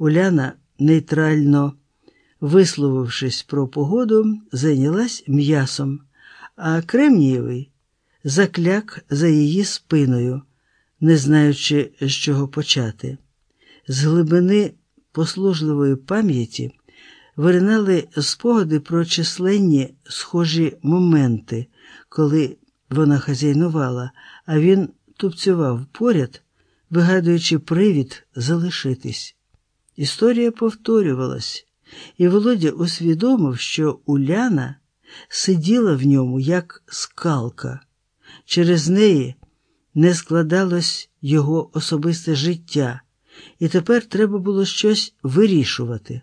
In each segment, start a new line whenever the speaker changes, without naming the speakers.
Уляна, нейтрально висловившись про погоду, зайнялась м'ясом, а Кремнієвий закляк за її спиною, не знаючи, з чого почати. З глибини послужливої пам'яті виринали спогади про численні схожі моменти, коли вона хазяйнувала, а він тупцював поряд, вигадуючи привід залишитись. Історія повторювалась, і Володя усвідомив, що Уляна сиділа в ньому як скалка. Через неї не складалось його особисте життя, і тепер треба було щось вирішувати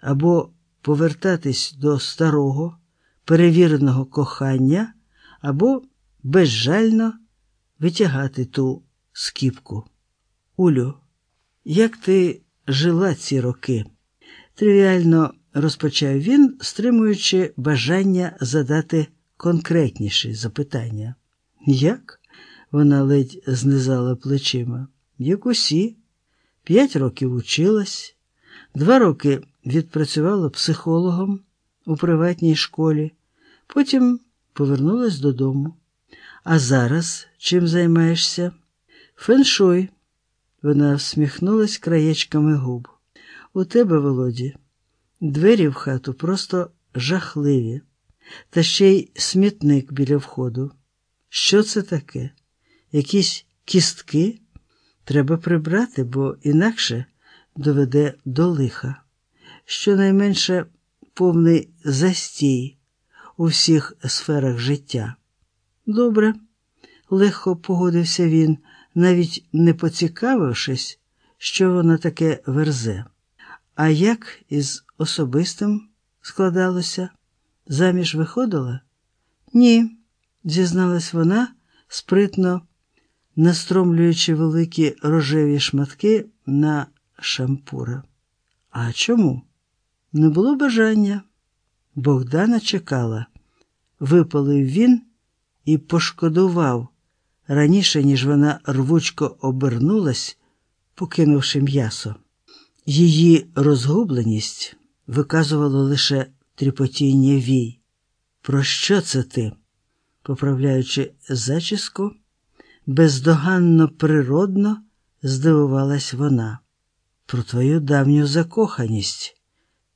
або повертатись до старого, перевіреного кохання, або безжально витягати ту скіпку. Улю, як ти жила ці роки? Тривіально розпочав він, стримуючи бажання задати конкретніші запитання. Як? Вона ледь знизала плечима. Як усі, п'ять років училась, два роки відпрацювала психологом у приватній школі, потім повернулась додому. А зараз чим займаєшся? Феншуй. Вона всміхнулась краєчками губ. У тебе, Володі, двері в хату просто жахливі, та ще й смітник біля входу. Що це таке? Якісь кістки? Треба прибрати, бо інакше доведе до лиха. Щонайменше повний застій у всіх сферах життя. Добре, легко погодився він, навіть не поцікавившись, що вона таке верзе. А як із особистим складалося? Заміж виходила? Ні, зізналась вона, спритно настромлюючи великі рожеві шматки на шампура. А чому? Не було бажання. Богдана чекала, випалив він і пошкодував раніше, ніж вона рвучко обернулась, покинувши м'ясо. Її розгубленість виказувало лише тріпотіння вій. Про що це ти? поправляючи зачіску, бездоганно природно здивувалась вона. Про твою давню закоханість.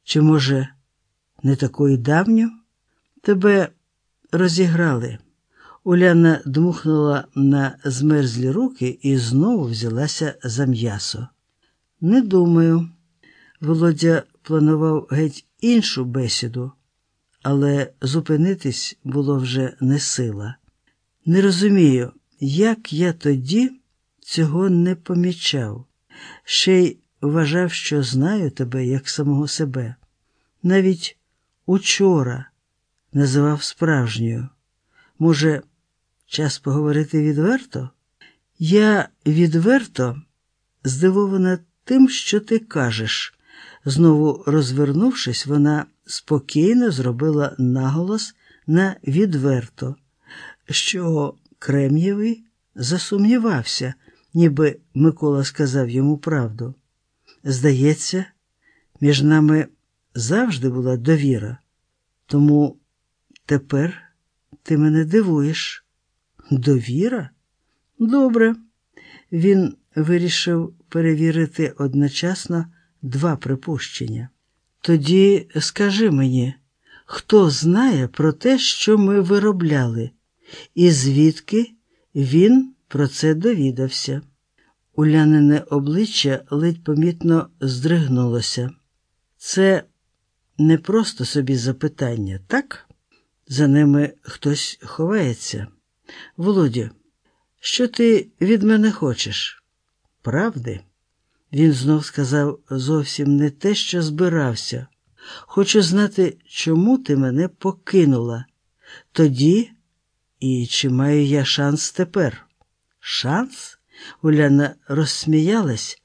Чи, може, не таку й давню? Тебе розіграли. Уляна дмухнула на змерзлі руки і знову взялася за м'ясо. Не думаю. Володя планував геть іншу бесіду, але зупинитись було вже не сила. Не розумію, як я тоді цього не помічав, ще й вважав, що знаю тебе як самого себе. Навіть учора називав справжньою. Може, час поговорити відверто? Я відверто здивована тим, що ти кажеш. Знову розвернувшись, вона спокійно зробила наголос на відверто, що Крем'євий засумнівався, ніби Микола сказав йому правду. Здається, між нами завжди була довіра, тому тепер ти мене дивуєш. Довіра? Добре. Він вирішив перевірити одночасно два припущення. Тоді скажи мені, хто знає про те, що ми виробляли, і звідки він про це довідався? Улянине обличчя ледь помітно здригнулося. Це не просто собі запитання, так? За ними хтось ховається. Володя, що ти від мене хочеш? Правди? Він знов сказав зовсім не те, що збирався. Хочу знати, чому ти мене покинула. Тоді і чи маю я шанс тепер? Шанс? Уляна розсміялась,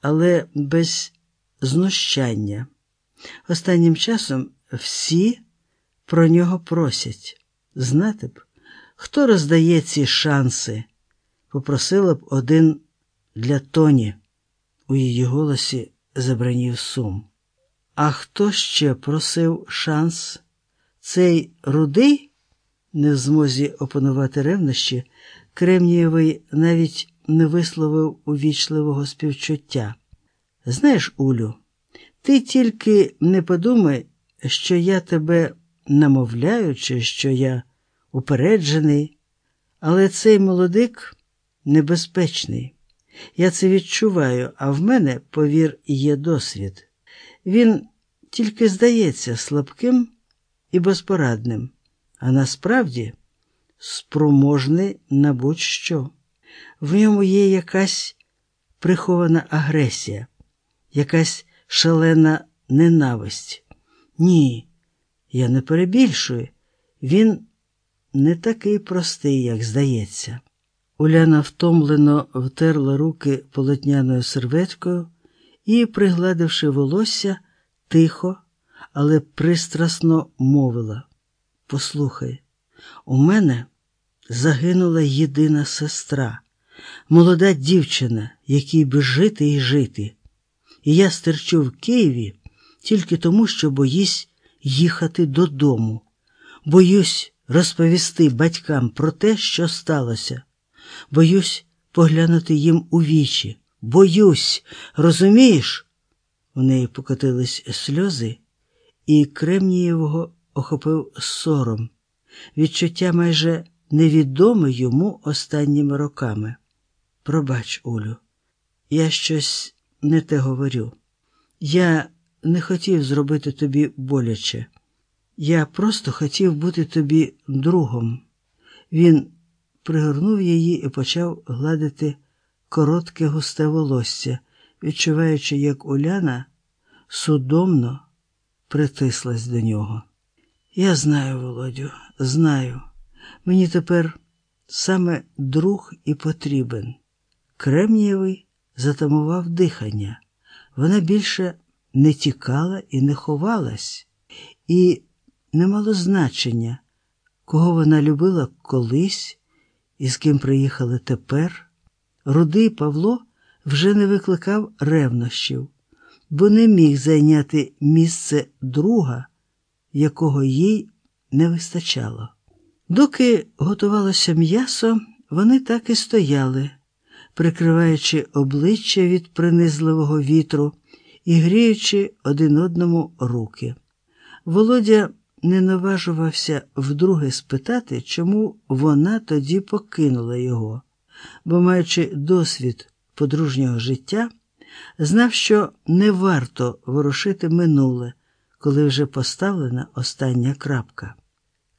але без знущання. Останнім часом всі про нього просять. Знати б, хто роздає ці шанси, попросила б один для Тоні. У її голосі забранів сум. А хто ще просив шанс? Цей рудий, не в змозі опанувати ревнощі, Кремнієвий навіть не висловив увічливого співчуття. Знаєш, Улю, ти тільки не подумай, що я тебе намовляю, чи що я упереджений, але цей молодик небезпечний. Я це відчуваю, а в мене, повір, є досвід. Він тільки здається слабким і безпорадним, а насправді спроможний на будь-що. В ньому є якась прихована агресія, якась шалена ненависть. Ні, я не перебільшую. Він не такий простий, як здається. Уляна втомлено втерла руки полотняною серветкою і, пригладивши волосся, тихо, але пристрасно мовила: Послухай, у мене загинула єдина сестра, молода дівчина, якій би жити і жити. І я стерчу в Києві тільки тому, що боюсь їхати додому, боюсь розповісти батькам про те, що сталося. Боюсь поглянути їм у вічі. Боюсь, розумієш? У неї покотились сльози, і Кремнієвого охопив сором, відчуття майже невідоме йому останніми роками. Пробач, Улю, я щось не те говорю. Я не хотів зробити тобі боляче. Я просто хотів бути тобі другом. Він пригорнув її і почав гладити коротке густе волосся, відчуваючи, як Уляна судомно притислась до нього. Я знаю, Володю, знаю. Мені тепер саме друг і потрібен. Кремнієвий затамував дихання. Вона більше не тікала і не ховалась, і не мало значення, кого вона любила колись і з ким приїхали тепер. Рудий Павло вже не викликав ревнощів, бо не міг зайняти місце друга, якого їй не вистачало. Доки готувалося м'ясо, вони так і стояли, прикриваючи обличчя від принизливого вітру і гріючи один одному руки. Володя не наважувався вдруге спитати, чому вона тоді покинула його, бо, маючи досвід подружнього життя, знав, що не варто ворушити минуле, коли вже поставлена остання крапка.